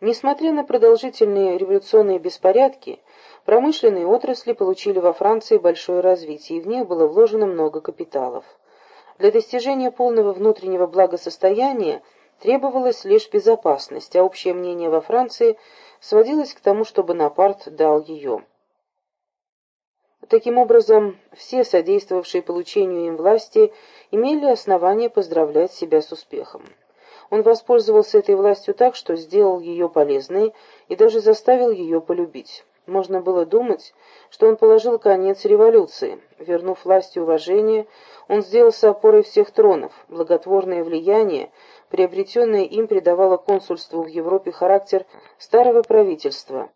Несмотря на продолжительные революционные беспорядки, промышленные отрасли получили во Франции большое развитие, и в них было вложено много капиталов. Для достижения полного внутреннего благосостояния требовалась лишь безопасность, а общее мнение во Франции сводилось к тому, что Бонапарт дал ее. Таким образом, все содействовавшие получению им власти имели основания поздравлять себя с успехом. Он воспользовался этой властью так, что сделал ее полезной и даже заставил ее полюбить. Можно было думать, что он положил конец революции. Вернув власти уважение, он сделался опорой всех тронов. Благотворное влияние, приобретенное им, придавало консульству в Европе характер старого правительства.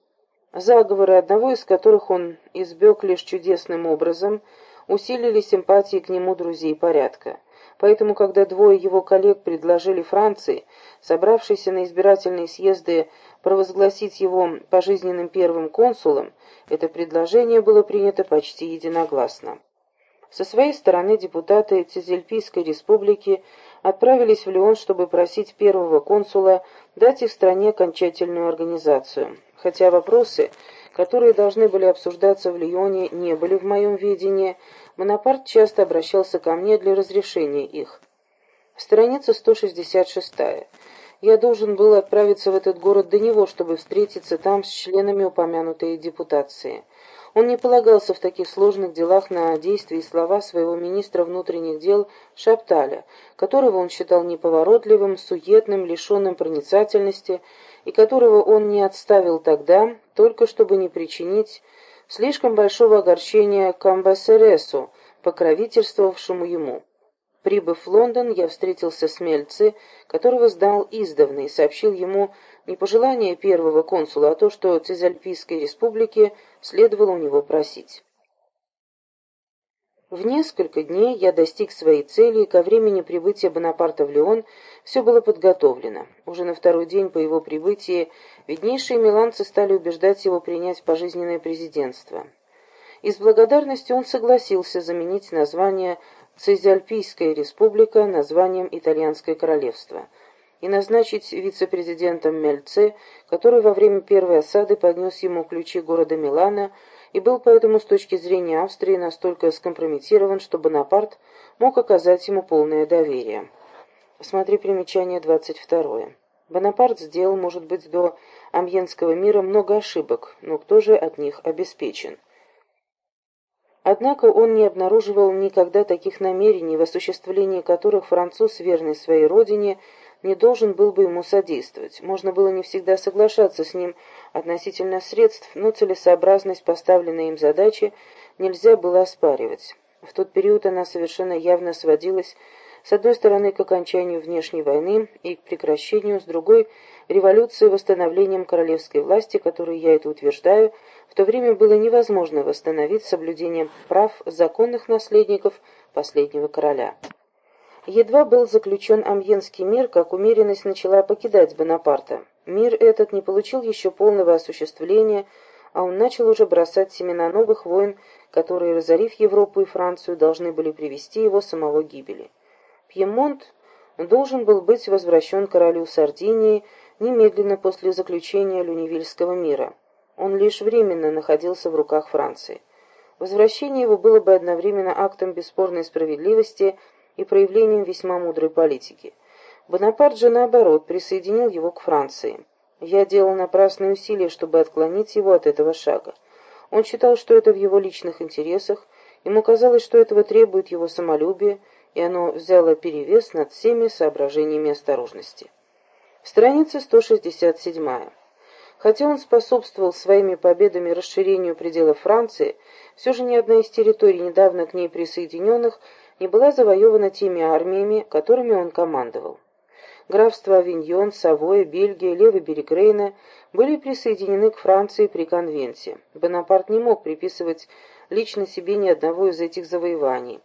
Заговоры, одного из которых он избег лишь чудесным образом, усилили симпатии к нему друзей порядка. Поэтому, когда двое его коллег предложили Франции, собравшейся на избирательные съезды, провозгласить его пожизненным первым консулом, это предложение было принято почти единогласно. Со своей стороны депутаты Цезельпийской республики отправились в Лион, чтобы просить первого консула дать их стране окончательную организацию. Хотя вопросы, которые должны были обсуждаться в Лионе, не были в моем видении, Бонапарт часто обращался ко мне для разрешения их. Страница 166. Я должен был отправиться в этот город до него, чтобы встретиться там с членами упомянутой депутации. Он не полагался в таких сложных делах на действия и слова своего министра внутренних дел Шапталя, которого он считал неповоротливым, суетным, лишенным проницательности, и которого он не отставил тогда, только чтобы не причинить слишком большого огорчения Камбасересу, покровительствовавшему ему. Прибыв в Лондон, я встретился с Мельци, которого сдал издавна, и сообщил ему не пожелание первого консула, а то, что Цезальпийской республике следовало у него просить. В несколько дней я достиг своей цели, и ко времени прибытия Бонапарта в Лион все было подготовлено. Уже на второй день по его прибытии виднейшие миланцы стали убеждать его принять пожизненное президентство. Из благодарности он согласился заменить название Цезиальпийская республика названием Итальянское королевство и назначить вице-президентом Мельце, который во время первой осады поднес ему ключи города Милана и был поэтому с точки зрения Австрии настолько скомпрометирован, что Бонапарт мог оказать ему полное доверие. Смотри примечание 22. Бонапарт сделал, может быть, до Амьенского мира много ошибок, но кто же от них обеспечен? Однако он не обнаруживал никогда таких намерений, в осуществлении которых француз, верный своей родине, не должен был бы ему содействовать. Можно было не всегда соглашаться с ним относительно средств, но целесообразность поставленной им задачи нельзя было оспаривать. В тот период она совершенно явно сводилась с одной стороны к окончанию внешней войны и к прекращению, с другой – революции восстановлением королевской власти, которую я это утверждаю, в то время было невозможно восстановить соблюдением прав законных наследников последнего короля. Едва был заключен Амьенский мир, как умеренность начала покидать Бонапарта. Мир этот не получил еще полного осуществления, а он начал уже бросать семена новых войн, которые, разорив Европу и Францию, должны были привести его самого гибели. Пьемонт должен был быть возвращен королю Сардинии немедленно после заключения Люневильского мира. Он лишь временно находился в руках Франции. Возвращение его было бы одновременно актом бесспорной справедливости – и проявлением весьма мудрой политики. Бонапарт же, наоборот, присоединил его к Франции. Я делал напрасные усилия, чтобы отклонить его от этого шага. Он считал, что это в его личных интересах, ему казалось, что этого требует его самолюбие, и оно взяло перевес над всеми соображениями осторожности. Страница 167. Хотя он способствовал своими победами расширению пределов Франции, все же ни одна из территорий, недавно к ней присоединенных, не была завоевана теми армиями, которыми он командовал. Графства Авиньон, Савоя, Бельгия, левый берег Рейна были присоединены к Франции при конвенте. Бонапарт не мог приписывать лично себе ни одного из этих завоеваний.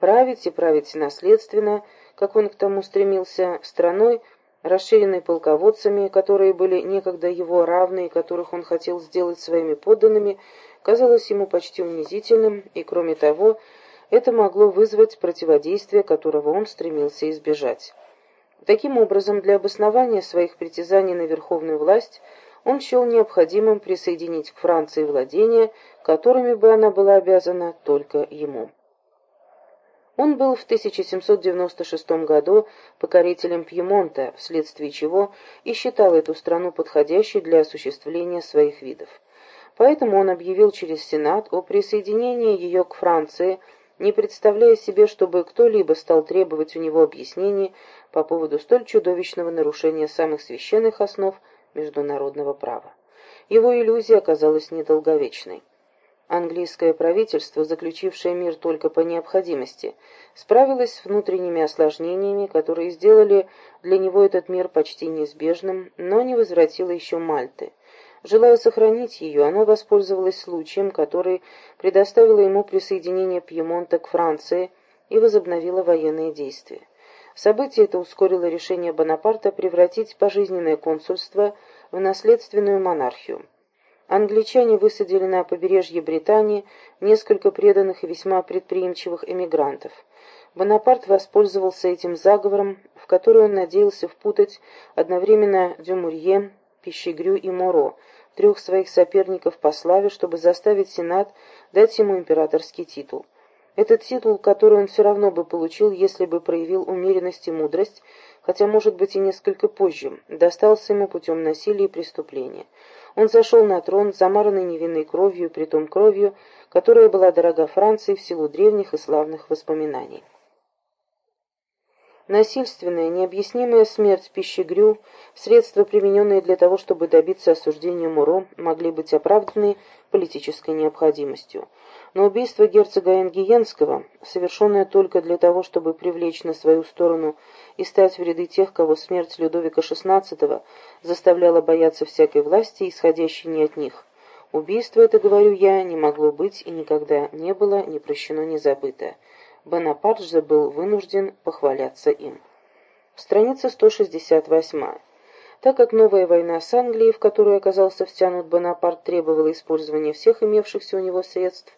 Править и править наследственно, как он к тому стремился, страной, расширенной полководцами, которые были некогда его равны и которых он хотел сделать своими подданными, казалось ему почти унизительным и, кроме того, это могло вызвать противодействие, которого он стремился избежать. Таким образом, для обоснования своих притязаний на верховную власть он счел необходимым присоединить к Франции владения, которыми бы она была обязана только ему. Он был в 1796 году покорителем Пьемонта, вследствие чего и считал эту страну подходящей для осуществления своих видов. Поэтому он объявил через Сенат о присоединении ее к Франции, не представляя себе, чтобы кто-либо стал требовать у него объяснений по поводу столь чудовищного нарушения самых священных основ международного права. Его иллюзия оказалась недолговечной. Английское правительство, заключившее мир только по необходимости, справилось с внутренними осложнениями, которые сделали для него этот мир почти неизбежным, но не возвратило еще Мальты. Желая сохранить ее, оно воспользовалось случаем, который предоставило ему присоединение Пьемонта к Франции и возобновило военные действия. Событие это ускорило решение Бонапарта превратить пожизненное консульство в наследственную монархию. Англичане высадили на побережье Британии несколько преданных и весьма предприимчивых эмигрантов. Бонапарт воспользовался этим заговором, в который он надеялся впутать одновременно Дюмурье, Пищегрю и Моро, трех своих соперников по славе, чтобы заставить Сенат дать ему императорский титул. Этот титул, который он все равно бы получил, если бы проявил умеренность и мудрость, хотя, может быть, и несколько позже, достался ему путем насилия и преступления. Он зашел на трон, замаранный невинной кровью, притом кровью, которая была дорога Франции в силу древних и славных воспоминаний. Насильственная, необъяснимая смерть Пищегрю, средства, примененные для того, чтобы добиться осуждения Муро, могли быть оправданы политической необходимостью. Но убийство герцога Энгиенского, совершенное только для того, чтобы привлечь на свою сторону и стать в ряды тех, кого смерть Людовика XVI заставляла бояться всякой власти, исходящей не от них. Убийство это, говорю я, не могло быть и никогда не было ни прощено, ни забыто. Бонапарт же был вынужден похваляться им. Страница 168. Так как новая война с Англией, в которую оказался втянут Бонапарт, требовала использования всех имевшихся у него средств,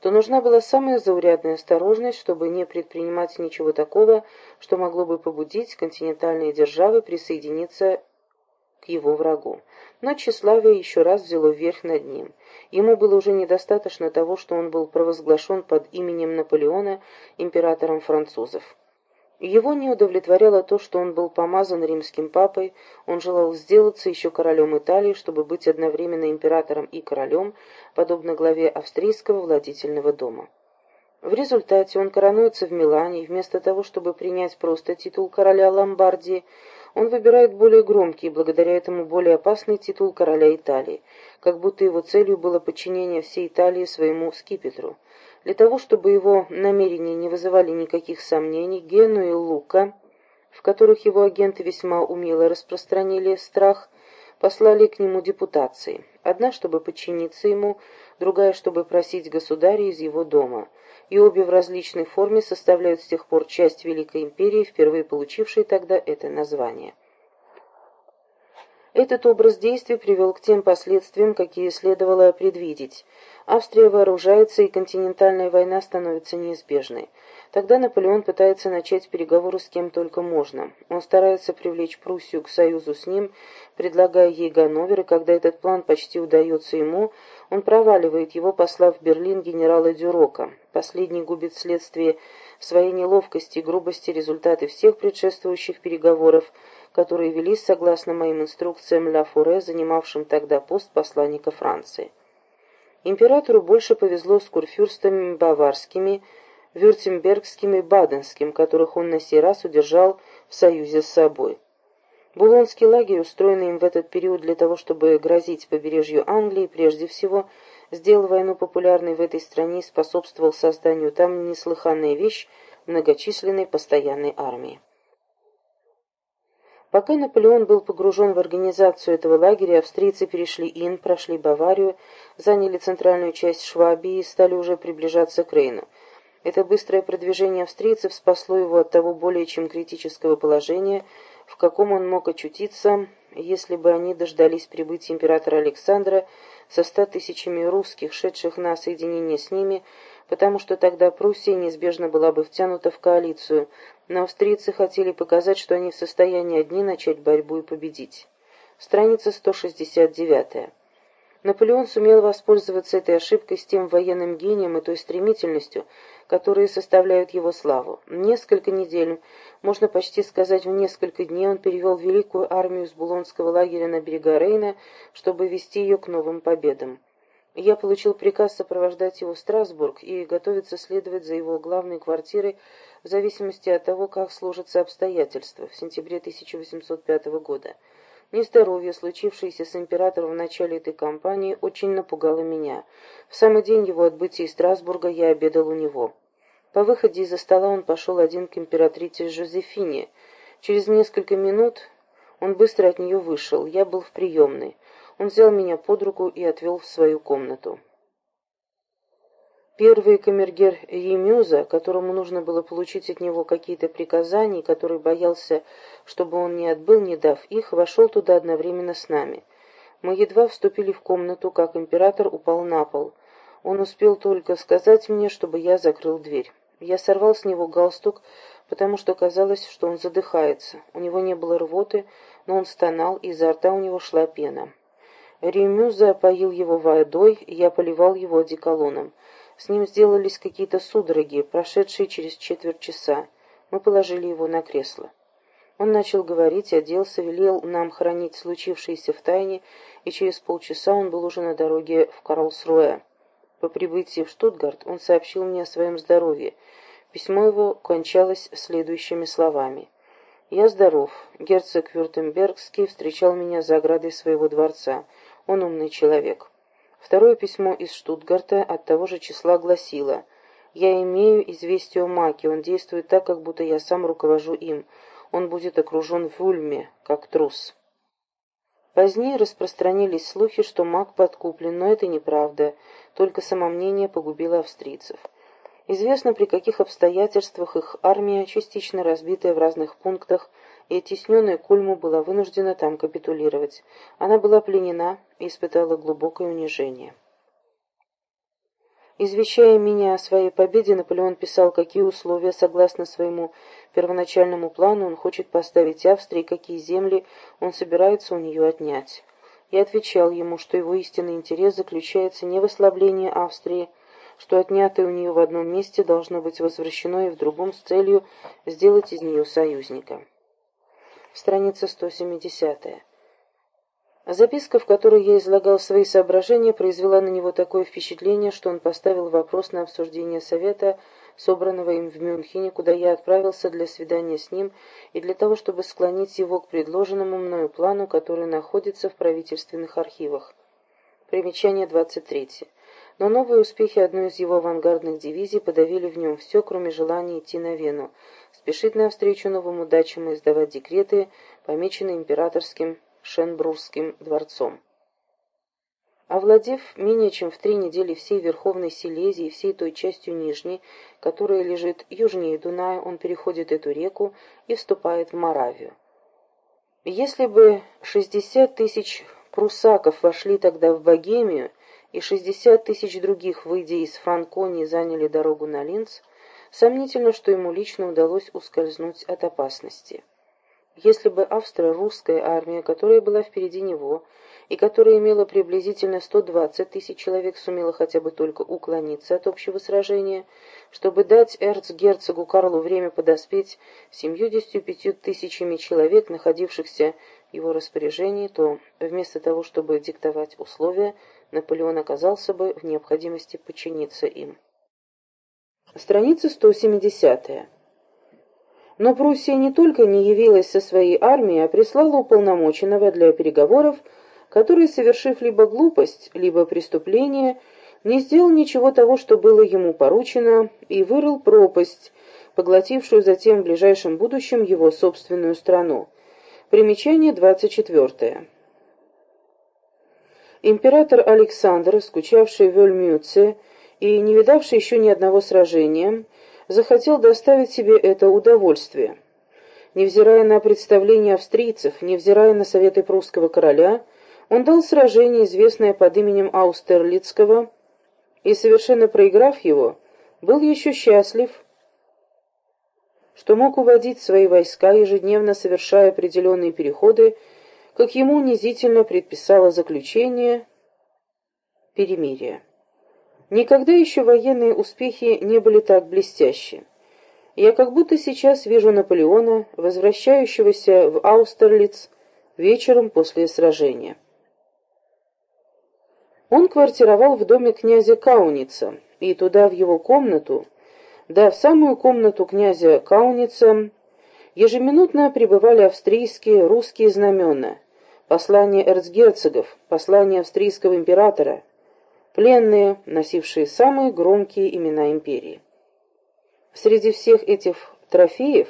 то нужна была самая заурядная осторожность, чтобы не предпринимать ничего такого, что могло бы побудить континентальные державы присоединиться к его врагу. Но тщеславие еще раз взяло верх над ним. Ему было уже недостаточно того, что он был провозглашен под именем Наполеона императором французов. Его не удовлетворяло то, что он был помазан римским папой, он желал сделаться еще королем Италии, чтобы быть одновременно императором и королем, подобно главе австрийского владительного дома. В результате он коронуется в Милане, и вместо того, чтобы принять просто титул короля Ломбардии, он выбирает более громкий и благодаря этому более опасный титул короля Италии, как будто его целью было подчинение всей Италии своему скипетру. Для того, чтобы его намерения не вызывали никаких сомнений, Гену и Лука, в которых его агенты весьма умело распространили страх, послали к нему депутации. Одна, чтобы подчиниться ему, другая, чтобы просить государя из его дома – и обе в различной форме составляют с тех пор часть Великой Империи, впервые получившей тогда это название. Этот образ действий привел к тем последствиям, какие следовало предвидеть. Австрия вооружается, и континентальная война становится неизбежной. Тогда Наполеон пытается начать переговоры с кем только можно. Он старается привлечь Пруссию к союзу с ним, предлагая ей Ганновер, и когда этот план почти удается ему, он проваливает его, послав в Берлин генерала Дюрока. Последний губит вследствие своей неловкости и грубости результаты всех предшествующих переговоров, которые велись согласно моим инструкциям Ла Фуре, занимавшим тогда пост посланника Франции. Императору больше повезло с курфюрстами баварскими, вюртембергским и баденским, которых он на сей раз удержал в союзе с собой. Булонский лагерь, устроенный им в этот период для того, чтобы грозить побережью Англии, прежде всего, сделал войну популярной в этой стране и способствовал созданию там неслыханная вещь многочисленной постоянной армии. Пока Наполеон был погружен в организацию этого лагеря, австрийцы перешли Ин, прошли Баварию, заняли центральную часть Швабии и стали уже приближаться к Рейну. Это быстрое продвижение австрийцев спасло его от того более чем критического положения, в каком он мог очутиться, если бы они дождались прибытия императора Александра со ста тысячами русских, шедших на соединение с ними потому что тогда Пруссия неизбежно была бы втянута в коалицию, но австрийцы хотели показать, что они в состоянии одни начать борьбу и победить. Страница 169. Наполеон сумел воспользоваться этой ошибкой с тем военным гением и той стремительностью, которые составляют его славу. Несколько недель, можно почти сказать в несколько дней, он перевел великую армию с Булонского лагеря на берега Рейна, чтобы вести ее к новым победам. Я получил приказ сопровождать его в Страсбург и готовиться следовать за его главной квартирой в зависимости от того, как сложатся обстоятельства в сентябре 1805 года. Нездоровье, случившееся с императором в начале этой кампании, очень напугало меня. В самый день его отбытия из Страсбурга я обедал у него. По выходе из-за стола он пошел один к императрице Жозефине. Через несколько минут он быстро от нее вышел. Я был в приемной. Он взял меня под руку и отвел в свою комнату. Первый камергер Емюза, которому нужно было получить от него какие-то приказания, который боялся, чтобы он не отбыл, не дав их, вошел туда одновременно с нами. Мы едва вступили в комнату, как император упал на пол. Он успел только сказать мне, чтобы я закрыл дверь. Я сорвал с него галстук, потому что казалось, что он задыхается. У него не было рвоты, но он стонал, и изо рта у него шла пена. Ремюза опоил его водой, я поливал его одеколоном. С ним сделались какие-то судороги, прошедшие через четверть часа. Мы положили его на кресло. Он начал говорить, оделся, велел нам хранить случившееся в тайне, и через полчаса он был уже на дороге в Карлсруэ. По прибытии в Штутгарт он сообщил мне о своем здоровье. Письмо его кончалось следующими словами. «Я здоров. Герцог Вюртембергский встречал меня за оградой своего дворца. Он умный человек. Второе письмо из Штутгарта от того же числа гласило «Я имею известие о Маке, он действует так, как будто я сам руковожу им. Он будет окружен в Ульме, как трус». Позднее распространились слухи, что Мак подкуплен, но это неправда, только самомнение погубило австрийцев. Известно, при каких обстоятельствах их армия, частично разбитая в разных пунктах, и оттесненная Кульму была вынуждена там капитулировать. Она была пленена и испытала глубокое унижение. Извещая меня о своей победе, Наполеон писал, какие условия, согласно своему первоначальному плану, он хочет поставить Австрии, какие земли он собирается у нее отнять. Я отвечал ему, что его истинный интерес заключается не в ослаблении Австрии, что отнятое у нее в одном месте должно быть возвращено и в другом с целью сделать из нее союзника страница 170. Записка, в которой я излагал свои соображения, произвела на него такое впечатление, что он поставил вопрос на обсуждение совета, собранного им в Мюнхене, куда я отправился для свидания с ним и для того, чтобы склонить его к предложенному мною плану, который находится в правительственных архивах. Примечание 23. Но новые успехи одной из его авангардных дивизий подавили в нем все, кроме желания идти на Вену, спешить навстречу новым удачам и издавать декреты, помеченные императорским Шенбрурским дворцом. Овладев менее чем в три недели всей Верховной Силезии и всей той частью Нижней, которая лежит южнее Дуная, он переходит эту реку и вступает в Моравию. Если бы шестьдесят тысяч прусаков вошли тогда в Богемию, и шестьдесят тысяч других, выйдя из Франконии, заняли дорогу на Линц, Сомнительно, что ему лично удалось ускользнуть от опасности. Если бы австро-русская армия, которая была впереди него, и которая имела приблизительно 120 тысяч человек, сумела хотя бы только уклониться от общего сражения, чтобы дать эрцгерцогу Карлу время подоспеть семьюдесятью пятью тысячами человек, находившихся в его распоряжении, то вместо того, чтобы диктовать условия, Наполеон оказался бы в необходимости подчиниться им. Страница 170. Но Пруссия не только не явилась со своей армией, а прислала уполномоченного для переговоров, который, совершив либо глупость, либо преступление, не сделал ничего того, что было ему поручено, и вырыл пропасть, поглотившую затем в ближайшем будущем его собственную страну. Примечание 24. Император Александр, скучавший в Эльмюце, и, не видавший еще ни одного сражения, захотел доставить себе это удовольствие. Невзирая на представления австрийцев, невзирая на советы прусского короля, он дал сражение, известное под именем Аустерлицкого, и, совершенно проиграв его, был еще счастлив, что мог уводить свои войска, ежедневно совершая определенные переходы, как ему унизительно предписало заключение перемирия. Никогда еще военные успехи не были так блестящи. Я как будто сейчас вижу Наполеона, возвращающегося в Аустерлиц вечером после сражения. Он квартировал в доме князя Кауница, и туда, в его комнату, да в самую комнату князя Кауница, ежеминутно прибывали австрийские, русские знамена, послания эрцгерцогов, послания австрийского императора, пленные, носившие самые громкие имена империи. Среди всех этих трофеев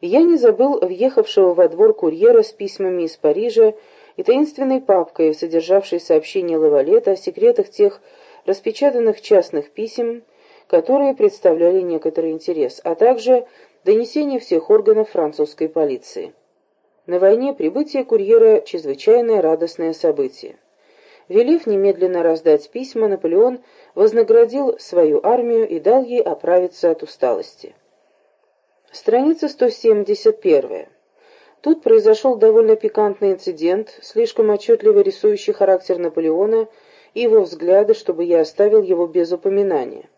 я не забыл въехавшего во двор курьера с письмами из Парижа и таинственной папкой, содержавшей сообщение Лавалета о секретах тех распечатанных частных писем, которые представляли некоторый интерес, а также донесение всех органов французской полиции. На войне прибытие курьера – чрезвычайное радостное событие. Велев немедленно раздать письма, Наполеон вознаградил свою армию и дал ей оправиться от усталости. Страница 171. Тут произошел довольно пикантный инцидент, слишком отчетливо рисующий характер Наполеона и его взгляды, чтобы я оставил его без упоминания.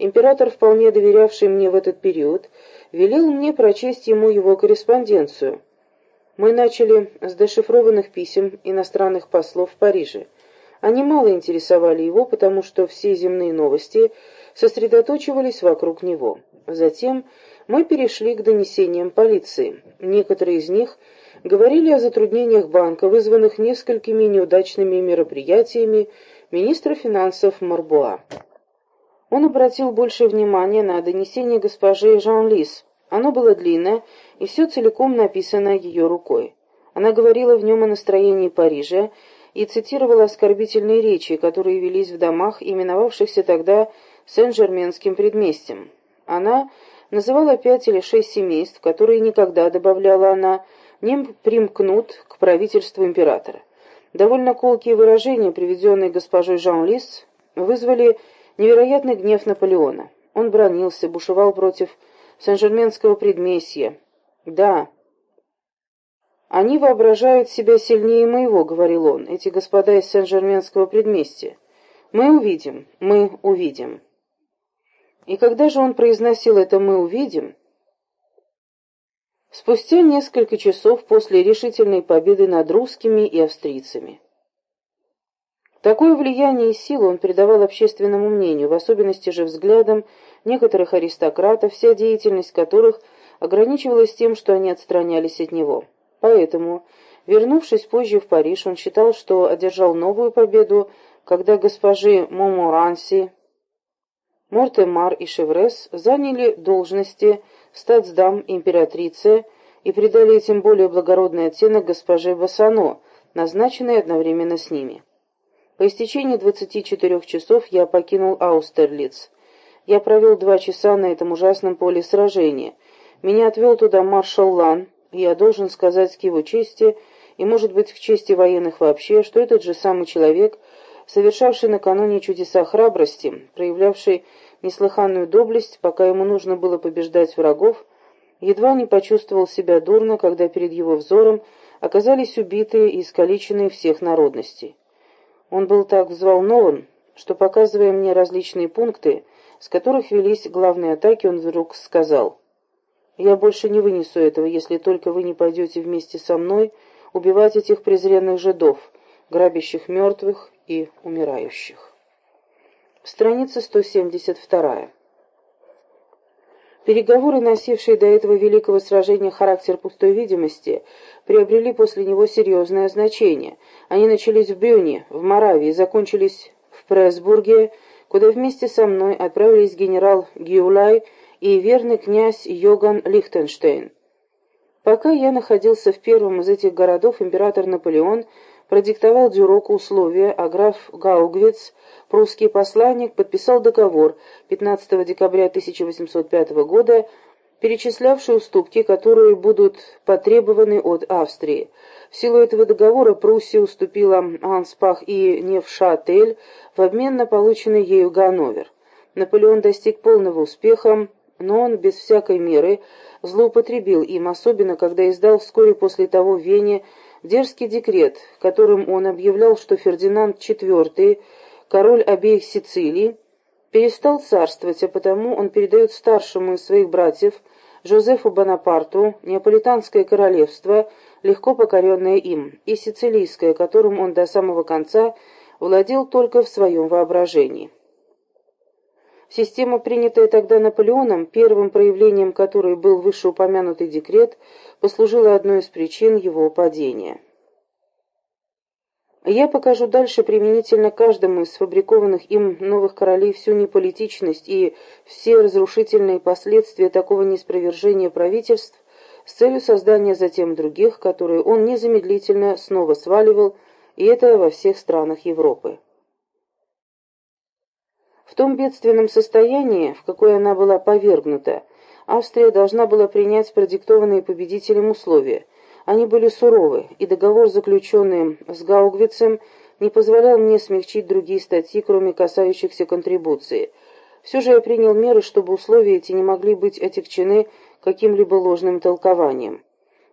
Император, вполне доверявший мне в этот период, велел мне прочесть ему его корреспонденцию. Мы начали с дешифрованных писем иностранных послов в Париже. Они мало интересовали его, потому что все земные новости сосредоточивались вокруг него. Затем мы перешли к донесениям полиции. Некоторые из них говорили о затруднениях банка, вызванных несколькими неудачными мероприятиями министра финансов Марбуа. Он обратил больше внимания на донесение госпожи Жан-Лис. Оно было длинное, и все целиком написано ее рукой. Она говорила в нем о настроении Парижа и цитировала оскорбительные речи, которые велись в домах, именовавшихся тогда Сен-Жерменским предместьем. Она называла пять или шесть семейств, которые никогда, добавляла она, не примкнут к правительству императора. Довольно колкие выражения, приведенные госпожой Жан-Лис, вызвали невероятный гнев Наполеона. Он бронился, бушевал против Сен-Жерменского предместья. «Да, они воображают себя сильнее моего», — говорил он, — «эти господа из Сен-Жерменского предместья. Мы увидим, мы увидим». И когда же он произносил это «мы увидим», спустя несколько часов после решительной победы над русскими и австрийцами. Такое влияние и силу он придавал общественному мнению, в особенности же взглядам некоторых аристократов, вся деятельность которых ограничивалась тем, что они отстранялись от него. Поэтому, вернувшись позже в Париж, он считал, что одержал новую победу, когда госпожи Моморанси, Мортемар и Шеврес заняли должности статсдам императрицы и придали этим более благородный оттенок госпоже Бассано, назначенной одновременно с ними. По истечении 24 часов я покинул Аустерлиц. Я провел два часа на этом ужасном поле сражения. Меня отвел туда маршал Лан, я должен сказать к его чести, и, может быть, к чести военных вообще, что этот же самый человек – совершавший накануне чудеса храбрости, проявлявший неслыханную доблесть, пока ему нужно было побеждать врагов, едва не почувствовал себя дурно, когда перед его взором оказались убитые и искалеченные всех народностей. Он был так взволнован, что, показывая мне различные пункты, с которых велись главные атаки, он вдруг сказал, «Я больше не вынесу этого, если только вы не пойдете вместе со мной убивать этих презренных жидов, грабящих мертвых и умирающих. Страница 172. Переговоры, носившие до этого великого сражения характер пустой видимости, приобрели после него серьезное значение. Они начались в Брюне, в Моравии, закончились в Пресбурге, куда вместе со мной отправились генерал Гиулай и верный князь Йоган Лихтенштейн. Пока я находился в первом из этих городов, император Наполеон продиктовал Дюроку условия, а граф Гаугвиц, прусский посланник, подписал договор 15 декабря 1805 года, перечислявший уступки, которые будут потребованы от Австрии. В силу этого договора Пруссия уступила Анспах и Невшатель в обмен на полученный ею Ганновер. Наполеон достиг полного успеха, но он без всякой меры злоупотребил им, особенно когда издал вскоре после того в Вене дерзкий декрет, которым он объявлял, что Фердинанд IV, король обеих Сицилий, перестал царствовать, а потому он передает старшему из своих братьев, Жозефу Бонапарту, Неаполитанское королевство, легко покоренное им, и Сицилийское, которым он до самого конца владел только в своем воображении. Система, принятая тогда Наполеоном, первым проявлением которой был вышеупомянутый декрет, послужила одной из причин его падения. Я покажу дальше применительно каждому из сфабрикованных им новых королей всю неполитичность и все разрушительные последствия такого неспровержения правительств с целью создания затем других, которые он незамедлительно снова сваливал, и это во всех странах Европы. В том бедственном состоянии, в какое она была повергнута, Австрия должна была принять продиктованные победителем условия. Они были суровы, и договор, заключенный с Гаугвицем, не позволял мне смягчить другие статьи, кроме касающихся контрибуции. Все же я принял меры, чтобы условия эти не могли быть отягчены каким-либо ложным толкованием.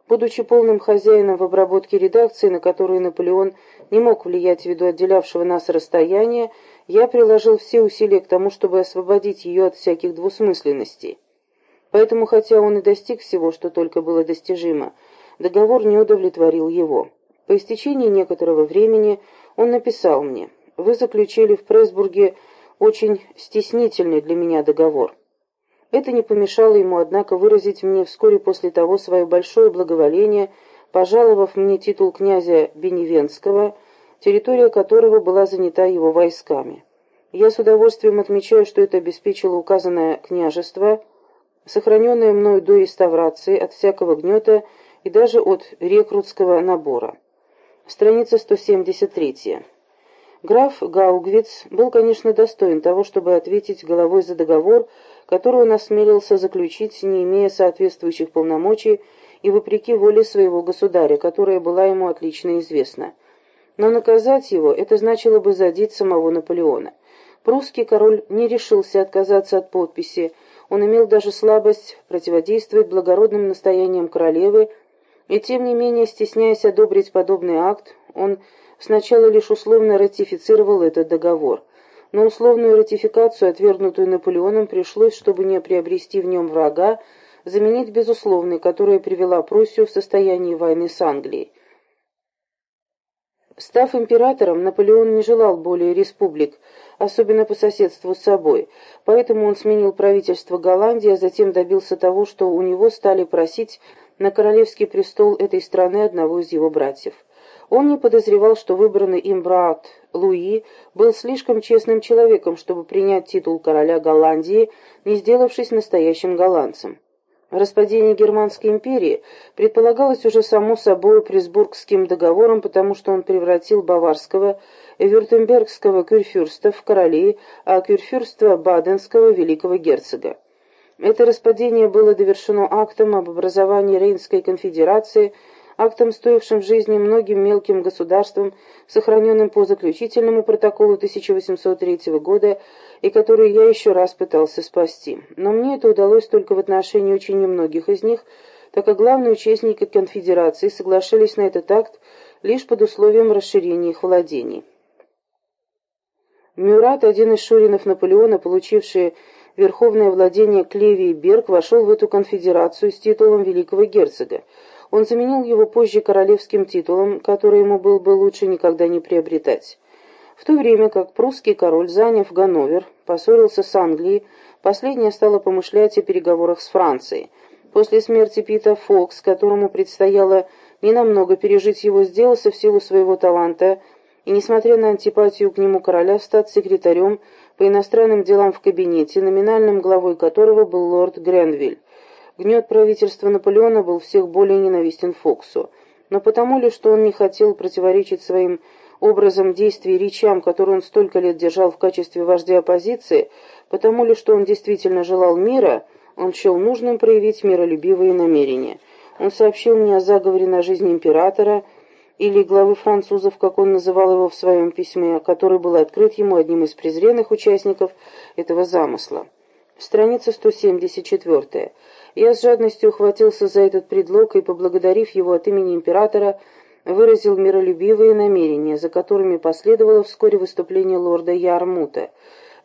Будучи полным хозяином в обработке редакции, на которую Наполеон не мог влиять ввиду отделявшего нас расстояния, я приложил все усилия к тому, чтобы освободить ее от всяких двусмысленностей. Поэтому, хотя он и достиг всего, что только было достижимо, договор не удовлетворил его. По истечении некоторого времени он написал мне, «Вы заключили в Пресбурге очень стеснительный для меня договор». Это не помешало ему, однако, выразить мне вскоре после того свое большое благоволение, пожаловав мне титул князя Беневенского, территория которого была занята его войсками. Я с удовольствием отмечаю, что это обеспечило указанное княжество, сохраненное мною до реставрации от всякого гнета и даже от рекрутского набора. Страница 173. Граф Гаугвиц был, конечно, достоин того, чтобы ответить головой за договор, который он осмелился заключить, не имея соответствующих полномочий и вопреки воле своего государя, которая была ему отлично известна. Но наказать его это значило бы задеть самого Наполеона. Прусский король не решился отказаться от подписи, он имел даже слабость противодействовать благородным настояниям королевы, и тем не менее, стесняясь одобрить подобный акт, он сначала лишь условно ратифицировал этот договор. Но условную ратификацию, отвергнутую Наполеоном, пришлось, чтобы не приобрести в нем врага, заменить безусловной, которая привела Пруссию в состояние войны с Англией. Став императором, Наполеон не желал более республик, особенно по соседству с собой, поэтому он сменил правительство Голландии, а затем добился того, что у него стали просить на королевский престол этой страны одного из его братьев. Он не подозревал, что выбранный им брат Луи был слишком честным человеком, чтобы принять титул короля Голландии, не сделавшись настоящим голландцем. Распадение Германской империи предполагалось уже само собой Пресбургским договором, потому что он превратил баварского и вюртембергского кюрфюрста в королей, а кюрфюрство баденского великого герцога. Это распадение было довершено актом об образовании Рейнской конфедерации, актом, стоившим жизни многим мелким государствам, сохраненным по заключительному протоколу 1803 года и который я еще раз пытался спасти. Но мне это удалось только в отношении очень немногих из них, так как главные участники конфедерации соглашались на этот акт лишь под условием расширения их владений. Мюрат, один из шуринов Наполеона, получивший верховное владение Клеви и Берг, вошел в эту конфедерацию с титулом великого герцога. Он заменил его позже королевским титулом, который ему было бы лучше никогда не приобретать. В то время как прусский король, заняв Ганновер, поссорился с Англией, последняя стала помышлять о переговорах с Францией. После смерти Пита Фокс, которому предстояло ненамного пережить его, сделался в силу своего таланта и, несмотря на антипатию к нему короля, стать секретарем по иностранным делам в кабинете, номинальным главой которого был лорд Гренвиль. Гнет правительства Наполеона был всех более ненавистен Фоксу. Но потому ли, что он не хотел противоречить своим образом действий и речам, которые он столько лет держал в качестве вождя оппозиции, потому ли, что он действительно желал мира, он счел нужным проявить миролюбивые намерения. Он сообщил мне о заговоре на жизнь императора или главы французов, как он называл его в своем письме, который был открыт ему одним из презренных участников этого замысла. Страница 174. Я с жадностью ухватился за этот предлог и, поблагодарив его от имени императора, выразил миролюбивые намерения, за которыми последовало вскоре выступление лорда Ярмута.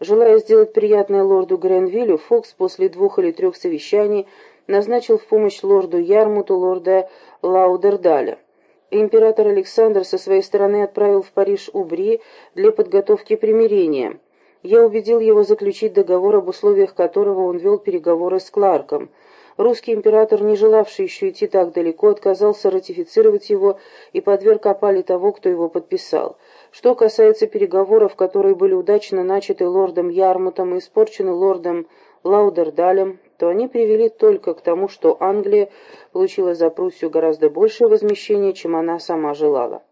Желая сделать приятное лорду Гренвиллю, Фокс после двух или трех совещаний назначил в помощь лорду Ярмуту лорда Лаудердаля. Император Александр со своей стороны отправил в Париж Убри для подготовки примирения. Я убедил его заключить договор, об условиях которого он вел переговоры с Кларком – Русский император, не желавший еще идти так далеко, отказался ратифицировать его и подверг опале того, кто его подписал. Что касается переговоров, которые были удачно начаты лордом Ярмутом и испорчены лордом Лаудердалем, то они привели только к тому, что Англия получила за Пруссию гораздо большее возмещение, чем она сама желала.